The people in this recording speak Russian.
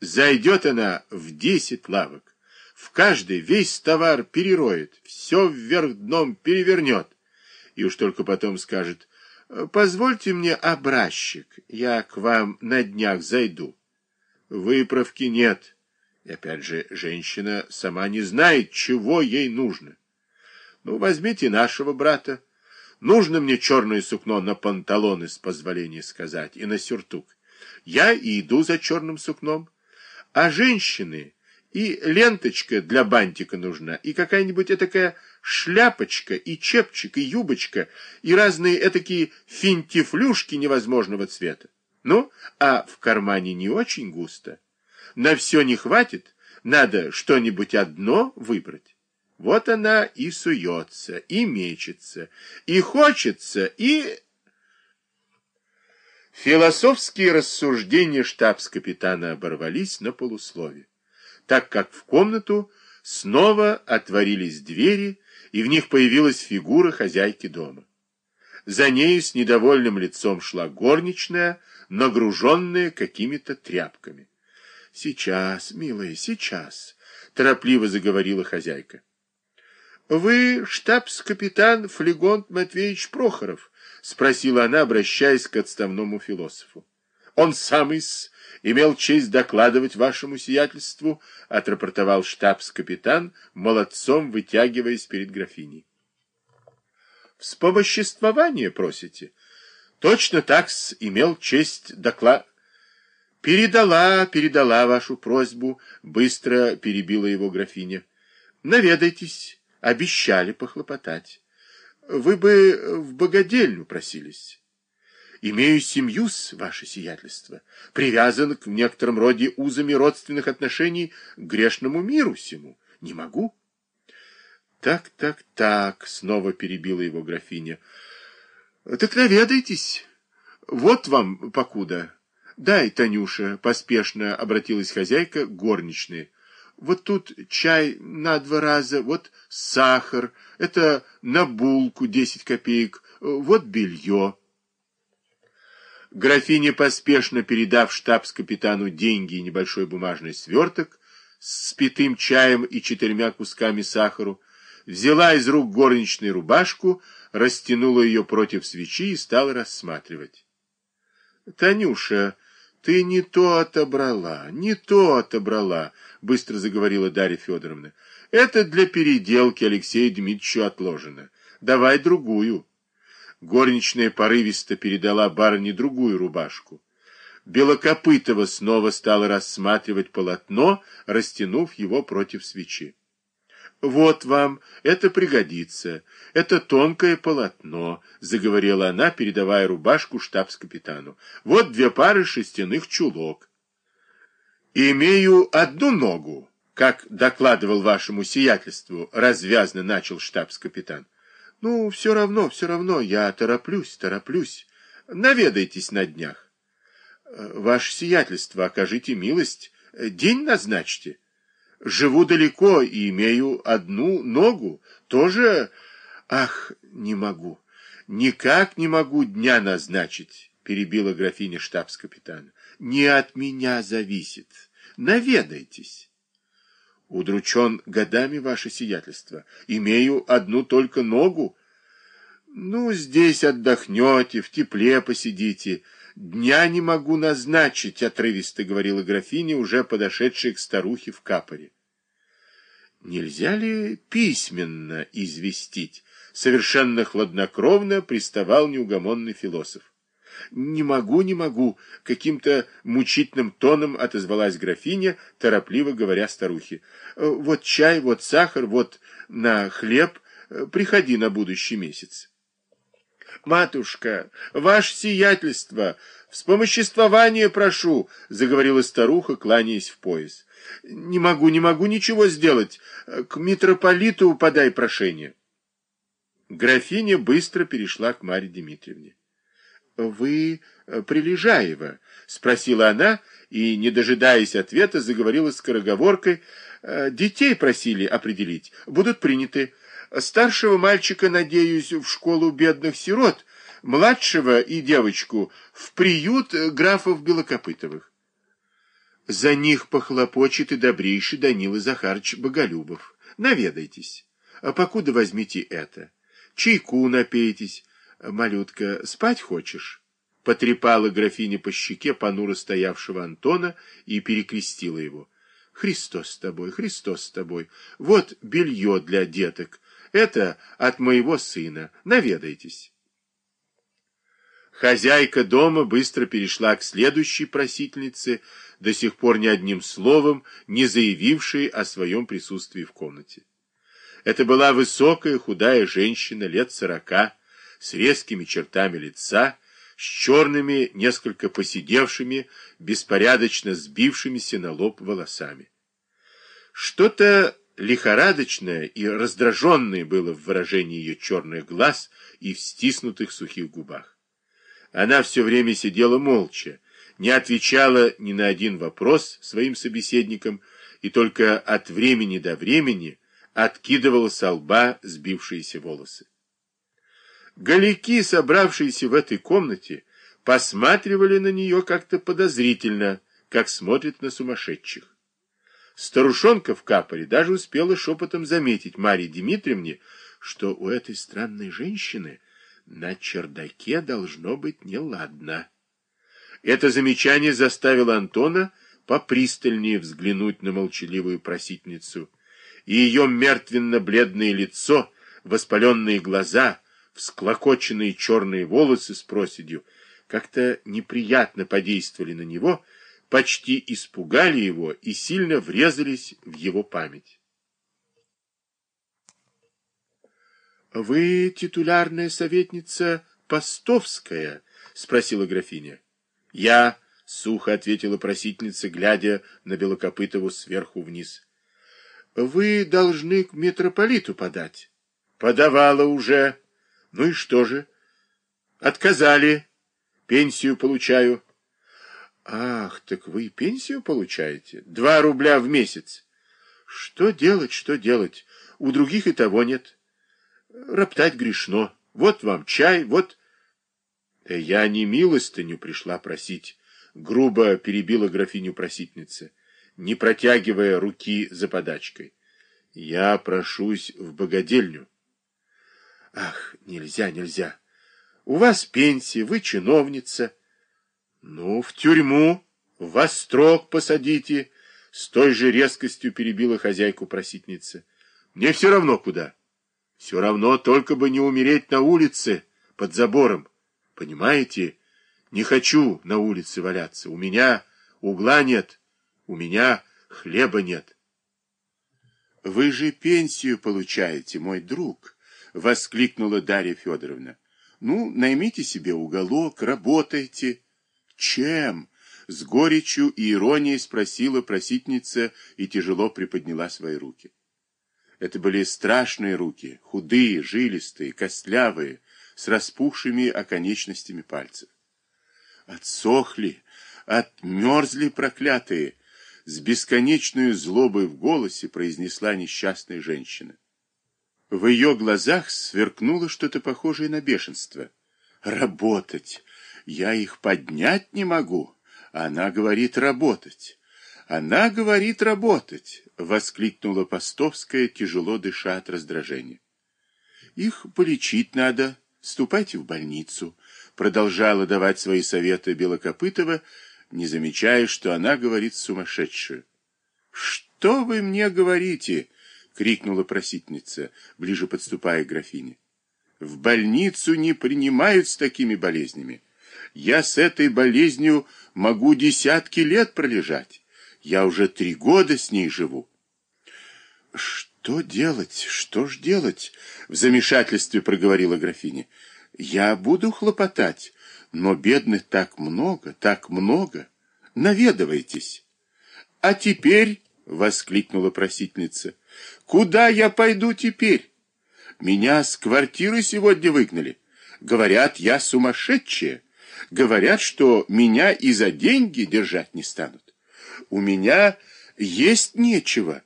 Зайдет она в десять лавок, в каждый весь товар перероет, все вверх дном перевернет, и уж только потом скажет, позвольте мне образчик, я к вам на днях зайду. Выправки нет. И опять же, женщина сама не знает, чего ей нужно. Ну, возьмите нашего брата. Нужно мне черное сукно на панталоны, с позволения сказать, и на сюртук. Я и иду за черным сукном. А женщины и ленточка для бантика нужна, и какая-нибудь такая шляпочка, и чепчик, и юбочка, и разные этакие финтифлюшки невозможного цвета. Ну, а в кармане не очень густо. На все не хватит, надо что-нибудь одно выбрать. Вот она и суется, и мечется, и хочется, и... Философские рассуждения штабс-капитана оборвались на полуслове, так как в комнату снова отворились двери, и в них появилась фигура хозяйки дома. За нею с недовольным лицом шла горничная, нагруженная какими-то тряпками. — Сейчас, милая, сейчас, — торопливо заговорила хозяйка. — Вы штабс-капитан Флегонт Матвеевич Прохоров? — спросила она, обращаясь к отставному философу. — Он самый имел честь докладывать вашему сиятельству, — отрапортовал штабс-капитан, молодцом вытягиваясь перед графиней. — Вспомоществование просите? — Точно так имел честь доклад... — Передала, передала вашу просьбу, — быстро перебила его графиня. — Наведайтесь. Обещали похлопотать. Вы бы в богадельню просились. Имею семью, с ваше сиятельство, привязан к некотором роде узами родственных отношений к грешному миру всему. Не могу. Так, так, так, снова перебила его графиня. Так наведайтесь. Вот вам покуда. Дай, Танюша, поспешно обратилась хозяйка к горничной. Вот тут чай на два раза, вот сахар, это на булку десять копеек, вот белье. Графиня, поспешно передав штабс-капитану деньги и небольшой бумажный сверток с спитым чаем и четырьмя кусками сахару, взяла из рук горничной рубашку, растянула ее против свечи и стала рассматривать. — Танюша, ты не то отобрала, не то отобрала, — быстро заговорила Дарья Федоровна. — Это для переделки Алексею Дмитриевичу отложено. Давай другую. Горничная порывисто передала барыне другую рубашку. Белокопытова снова стала рассматривать полотно, растянув его против свечи. «Вот вам, это пригодится. Это тонкое полотно», — заговорила она, передавая рубашку штабс-капитану. «Вот две пары шестяных чулок. Имею одну ногу, как докладывал вашему сиятельству, развязно начал штабс-капитан. Ну, все равно, все равно, я тороплюсь, тороплюсь. Наведайтесь на днях. Ваше сиятельство, окажите милость, день назначьте. Живу далеко и имею одну ногу, тоже... Ах, не могу, никак не могу дня назначить, перебила графиня штабс-капитана. Не от меня зависит. Наведайтесь. Удручен годами ваше сиятельство. Имею одну только ногу. Ну, здесь отдохнете, в тепле посидите. Дня не могу назначить, отрывисто говорила графиня, уже подошедшая к старухе в капоре. Нельзя ли письменно известить? Совершенно хладнокровно приставал неугомонный философ. «Не могу, не могу!» — каким-то мучительным тоном отозвалась графиня, торопливо говоря старухе. «Вот чай, вот сахар, вот на хлеб. Приходи на будущий месяц». «Матушка, ваше сиятельство, вспомоществование прошу!» — заговорила старуха, кланяясь в пояс. «Не могу, не могу ничего сделать. К митрополиту подай прошение». Графиня быстро перешла к Марье Дмитриевне. «Вы э, Прилежаева?» — спросила она, и, не дожидаясь ответа, заговорила скороговоркой. «Э, «Детей просили определить. Будут приняты. Старшего мальчика, надеюсь, в школу бедных сирот, младшего и девочку в приют графов Белокопытовых». За них похлопочет и добрейший Данила Захарович Боголюбов. Наведайтесь. А покуда возьмите это. Чайку напейтесь. Малютка, спать хочешь? Потрепала графиня по щеке понуро стоявшего Антона и перекрестила его. Христос с тобой, Христос с тобой. Вот белье для деток. Это от моего сына. Наведайтесь. Хозяйка дома быстро перешла к следующей просительнице, до сих пор ни одним словом не заявившей о своем присутствии в комнате. Это была высокая худая женщина лет сорока, с резкими чертами лица, с черными, несколько поседевшими, беспорядочно сбившимися на лоб волосами. Что-то лихорадочное и раздраженное было в выражении ее черных глаз и в стиснутых сухих губах. Она все время сидела молча, не отвечала ни на один вопрос своим собеседникам и только от времени до времени откидывала со лба сбившиеся волосы. Голяки, собравшиеся в этой комнате, посматривали на нее как-то подозрительно, как смотрят на сумасшедших. Старушонка в капоре даже успела шепотом заметить Марье Дмитриевне, что у этой странной женщины на чердаке должно быть неладно. Это замечание заставило Антона попристальнее взглянуть на молчаливую просительницу, и ее мертвенно-бледное лицо, воспаленные глаза, всклокоченные черные волосы с проседью, как-то неприятно подействовали на него, почти испугали его и сильно врезались в его память. «Вы титулярная советница Постовская?» — спросила графиня. «Я», — сухо ответила просительница, глядя на Белокопытову сверху вниз. «Вы должны к митрополиту подать». «Подавала уже». «Ну и что же?» «Отказали. Пенсию получаю». «Ах, так вы пенсию получаете? Два рубля в месяц». «Что делать, что делать? У других и того нет». Роптать грешно. Вот вам чай, вот... Я не милостыню пришла просить, грубо перебила графиню просительница, не протягивая руки за подачкой. Я прошусь в богадельню. Ах, нельзя, нельзя. У вас пенсия, вы чиновница. Ну, в тюрьму, в вострок посадите, с той же резкостью перебила хозяйку просительница. Мне все равно куда. Все равно только бы не умереть на улице под забором. Понимаете? Не хочу на улице валяться. У меня угла нет, у меня хлеба нет. Вы же пенсию получаете, мой друг, воскликнула Дарья Федоровна. Ну, наймите себе уголок, работайте. Чем? С горечью и иронией спросила просительница и тяжело приподняла свои руки. Это были страшные руки, худые, жилистые, костлявые, с распухшими оконечностями пальцев. Отсохли, отмерзли проклятые, с бесконечной злобой в голосе произнесла несчастная женщина. В ее глазах сверкнуло что-то похожее на бешенство. «Работать! Я их поднять не могу!» Она говорит «работать». Она говорит работать, воскликнула Постовская, тяжело дыша от раздражения. Их полечить надо, ступайте в больницу, продолжала давать свои советы Белокопытова, не замечая, что она говорит сумасшедшую. Что вы мне говорите? крикнула просительница, ближе подступая к графине. В больницу не принимают с такими болезнями. Я с этой болезнью могу десятки лет пролежать. Я уже три года с ней живу. Что делать? Что ж делать? В замешательстве проговорила графиня. Я буду хлопотать, но бедных так много, так много. Наведывайтесь. А теперь, воскликнула просительница, куда я пойду теперь? Меня с квартиры сегодня выгнали. Говорят, я сумасшедшая. Говорят, что меня и за деньги держать не станут у меня есть нечего.